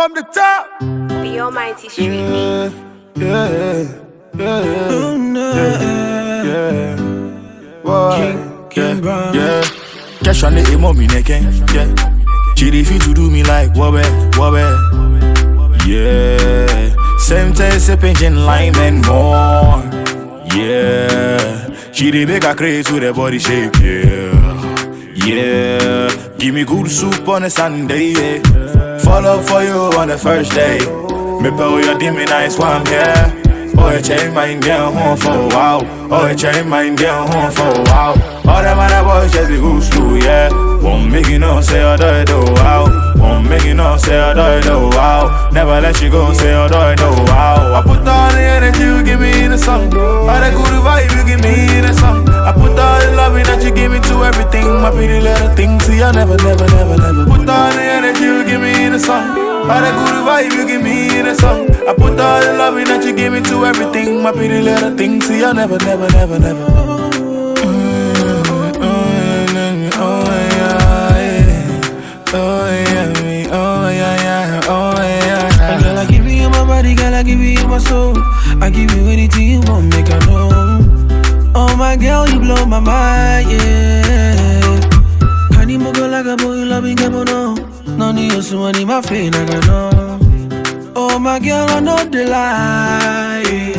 from the top. The Almighty Street Yeah, yeah, yeah, yeah, yeah. Boy, King Brown. yeah. Cash on the emo me neken, yeah. She refuse to do me like wobbe, wobbe. Yeah. Same taste, sipping gin, lime and more. Yeah. She dey make her craze with her body shape, yeah. Yeah. Give me good soup on a Sunday, yeah. Fall up for you on the first day. Me pay your dimmy nice one, yeah. Oh, you change my down home for a while. Oh, you change my down home for a while. All them other boys just be goose too, yeah. Won't make you know, say I do it, oh, wow. Won't make you know, say I do it, oh, wow. Never let you go, say I do it, oh, wow. I put all the energy you give me in the song. All the good vibe you give me in the song. I put all the loving that you give me to everything. My pretty little thing, see, I never, never, never, never. All the good vibe you give me in the song. I put all the loving that you give me to everything. My pretty little thing, see, I never, never, never, never. Mm, mm, mm, mm oh, yeah. Oh, yeah, me. Oh, yeah, yeah. Oh, yeah, girl, I give you my body, girl, I give you my soul. I give you anything you want, make I know. Oh my girl, you blow my mind, yeah. No need you, so I need my face, I got no. Oh my girl, I know the lie.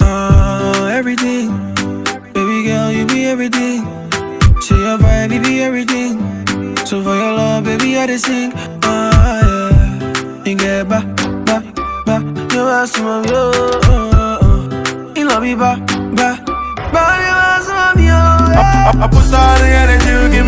Uh, everything, baby girl, you be everything. Say your vibe, you be everything. So for your love, baby, I just sing. Ah, yeah. You get back, back, back. You ask of you. Uh, uh. You love me back, back. Back, you ask some of you. I, I put all the energy you give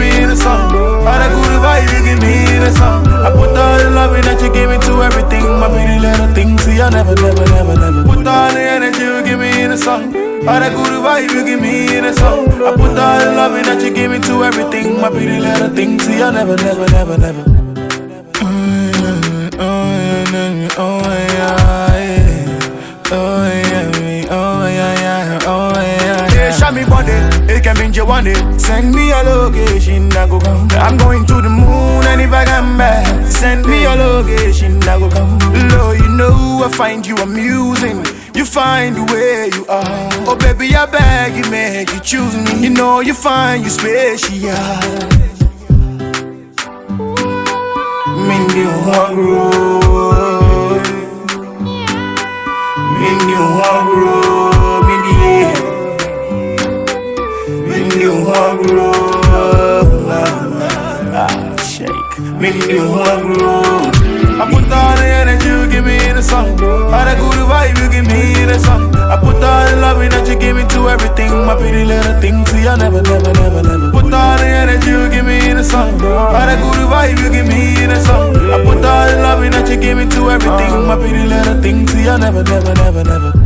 never, never. Put all the energy you give me in the song. All the good vibe you give me in the song. I put all the loving that you give me to everything. My pretty little thing, see I never, never, never, never. Oh, yeah, oh, yeah, yeah. Oh, yeah. Oh, yeah, yeah. Oh, yeah, yeah. Show me body, it can mean you want it. Send me your location, I go come. I'm going to the moon, and if I come back, send me your location, I go come. You I find you amusing. You find the way you are. Oh, baby, I beg you, make you choose me. You know you find you special. Mindy Hungro Mindy Hungro Mindy Mindy Hungro Ah, shake Mindy Hungro I put energy you give me in the song All the good vibe you give me in the song I put all the loving that you give me to everything. My pretty little thing, see I never, never, never, never. Put all the energy you give me in the song All the good vibe you give me in the song I put all the loving that you give me to everything. My pretty little thing, see I never, never, never, never